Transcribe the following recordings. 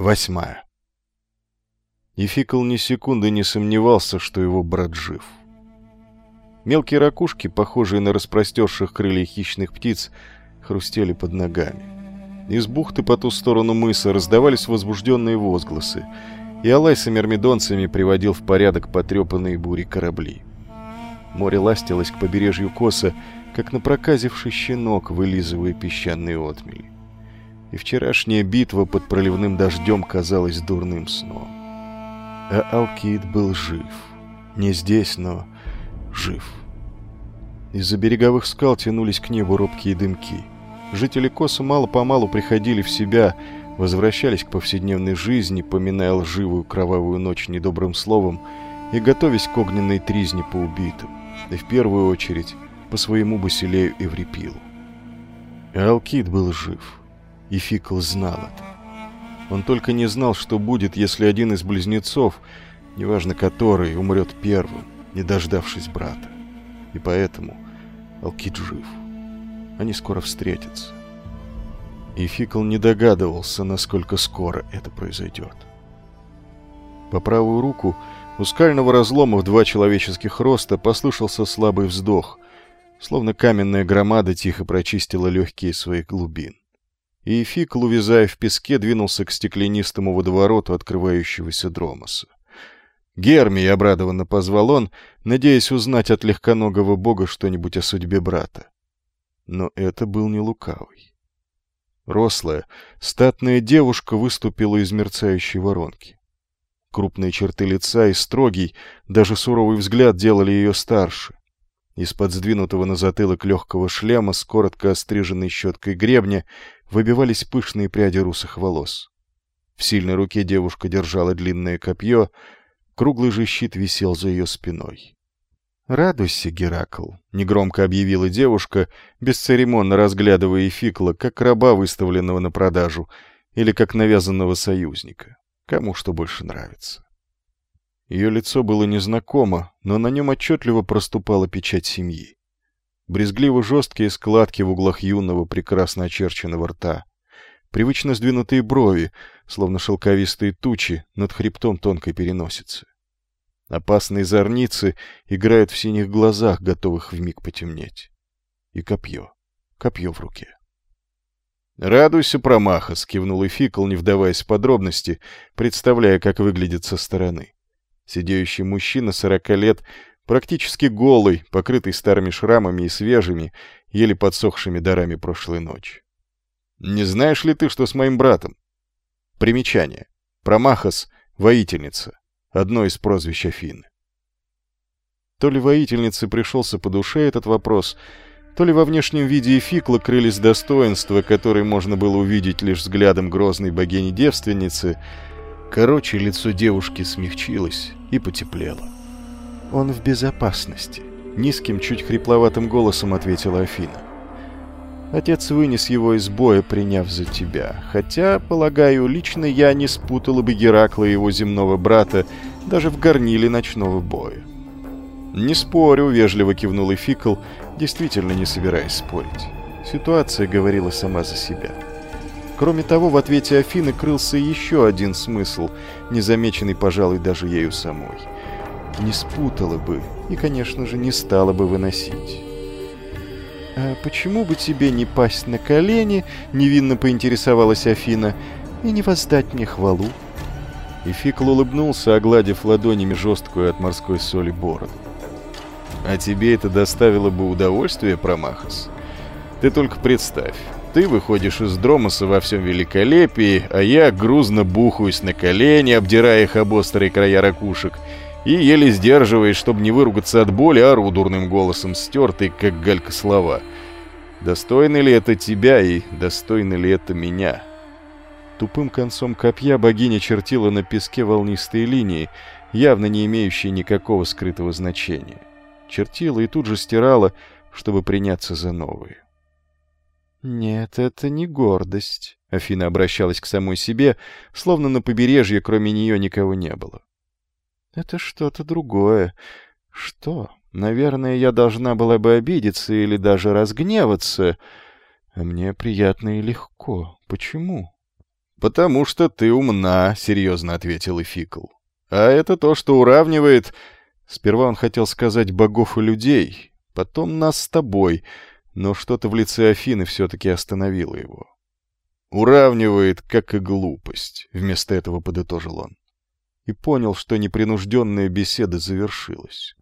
Восьмая. И ни секунды не сомневался, что его брат жив. Мелкие ракушки, похожие на распростерших крылья хищных птиц, хрустели под ногами. Из бухты по ту сторону мыса раздавались возбужденные возгласы, и Алай с мирмидонцами приводил в порядок потрепанные бури корабли. Море ластилось к побережью коса, как напроказивший щенок, вылизывая песчаные отмели и вчерашняя битва под проливным дождем казалась дурным сном. А Алкид был жив. Не здесь, но жив. Из-за береговых скал тянулись к небу робкие дымки. Жители Коса мало-помалу приходили в себя, возвращались к повседневной жизни, поминая лживую кровавую ночь недобрым словом и готовясь к огненной тризне по убитым, и в первую очередь по своему Басилею Эврипилу. Алкид был жив. И Фикл знал это. Он только не знал, что будет, если один из близнецов, неважно который, умрет первым, не дождавшись брата. И поэтому Алкид жив. Они скоро встретятся. И Фикл не догадывался, насколько скоро это произойдет. По правую руку у скального разлома в два человеческих роста послышался слабый вздох, словно каменная громада тихо прочистила легкие своих глубин и Фикл, увязая в песке, двинулся к стеклянистому водовороту открывающегося дромоса. «Герми!» — обрадованно позвал он, надеясь узнать от легконогого бога что-нибудь о судьбе брата. Но это был не лукавый. Рослая, статная девушка выступила из мерцающей воронки. Крупные черты лица и строгий, даже суровый взгляд делали ее старше. Из-под сдвинутого на затылок легкого шлема с коротко остриженной щеткой гребня выбивались пышные пряди русых волос. В сильной руке девушка держала длинное копье, круглый же щит висел за ее спиной. «Радуйся, Геракл», — негромко объявила девушка, бесцеремонно разглядывая Эфикла, как раба, выставленного на продажу, или как навязанного союзника. Кому что больше нравится. Ее лицо было незнакомо, но на нем отчетливо проступала печать семьи брезгливо жесткие складки в углах юного, прекрасно очерченного рта, привычно сдвинутые брови, словно шелковистые тучи над хребтом тонкой переносицы. Опасные зорницы играют в синих глазах, готовых вмиг потемнеть. И копье. Копье в руке. «Радуйся, промаха!» — скивнул Эфикл, не вдаваясь в подробности, представляя, как выглядит со стороны. Сидеющий мужчина сорока лет Практически голый, покрытый старыми шрамами и свежими, еле подсохшими дарами прошлой ночи. Не знаешь ли ты, что с моим братом? Примечание. Промахас — воительница. Одно из прозвищ Афины. То ли воительнице пришелся по душе этот вопрос, то ли во внешнем виде Эфикла крылись достоинства, которые можно было увидеть лишь взглядом грозной богини-девственницы. Короче, лицо девушки смягчилось и потеплело. «Он в безопасности», — низким, чуть хрипловатым голосом ответила Афина. «Отец вынес его из боя, приняв за тебя. Хотя, полагаю, лично я не спутала бы Геракла и его земного брата даже в горниле ночного боя». «Не спорю», — вежливо кивнул Эфикл, действительно не собираясь спорить. Ситуация говорила сама за себя. Кроме того, в ответе Афины крылся еще один смысл, незамеченный, пожалуй, даже ею самой — не спутала бы и, конечно же, не стала бы выносить. «А почему бы тебе не пасть на колени?» — невинно поинтересовалась Афина. «И не воздать мне хвалу?» И Фикл улыбнулся, огладив ладонями жесткую от морской соли бороду. «А тебе это доставило бы удовольствие, Промахас? Ты только представь, ты выходишь из Дромоса во всем великолепии, а я грузно бухаюсь на колени, обдирая их об острые края ракушек, и, еле сдерживаясь, чтобы не выругаться от боли, ору дурным голосом, стертый, как галька слова. «Достойны ли это тебя и достойны ли это меня?» Тупым концом копья богиня чертила на песке волнистые линии, явно не имеющие никакого скрытого значения. Чертила и тут же стирала, чтобы приняться за новые. «Нет, это не гордость», — Афина обращалась к самой себе, словно на побережье кроме нее никого не было. Это что-то другое. Что? Наверное, я должна была бы обидеться или даже разгневаться. А мне приятно и легко. Почему? «Потому что ты умна», — серьезно ответил Эфикл. «А это то, что уравнивает...» Сперва он хотел сказать богов и людей, потом нас с тобой, но что-то в лице Афины все-таки остановило его. «Уравнивает, как и глупость», — вместо этого подытожил он. И понял, что непринужденная беседа завершилась.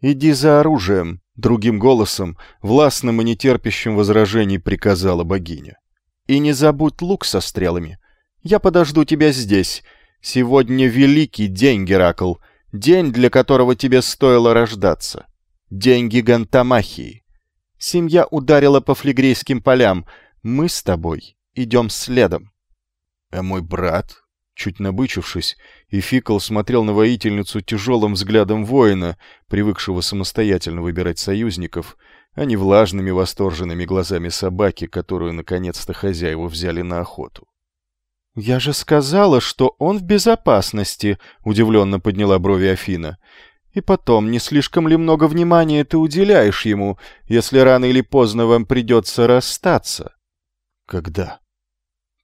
«Иди за оружием», — другим голосом, властным и нетерпящим возражений приказала богиня. «И не забудь лук со стрелами. Я подожду тебя здесь. Сегодня великий день, Геракл, день, для которого тебе стоило рождаться. День гигантомахии. Семья ударила по флегрейским полям. Мы с тобой идем следом. А мой брат, чуть набычившись, и Фикл смотрел на воительницу тяжелым взглядом воина, привыкшего самостоятельно выбирать союзников, а не влажными восторженными глазами собаки, которую наконец-то хозяева взяли на охоту. «Я же сказала, что он в безопасности», — удивленно подняла брови Афина. «И потом, не слишком ли много внимания ты уделяешь ему, если рано или поздно вам придется расстаться?» «Когда?»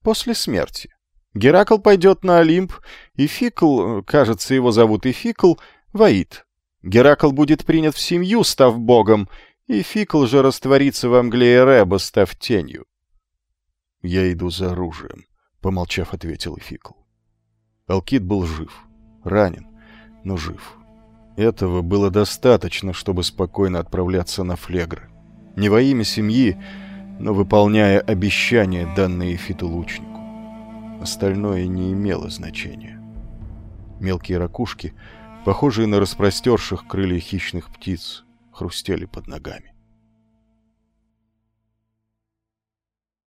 «После смерти. Геракл пойдет на Олимп, и Фикл, кажется, его зовут и Фикл, воит. Геракл будет принят в семью, став богом, и Фикл же растворится в мгле Эреба, став тенью». «Я иду за оружием», Помолчав, ответил Эфикл. Алкид был жив. Ранен, но жив. Этого было достаточно, чтобы спокойно отправляться на флегры. Не во имя семьи, но выполняя обещания, данные лучнику. Остальное не имело значения. Мелкие ракушки, похожие на распростерших крылья хищных птиц, хрустели под ногами.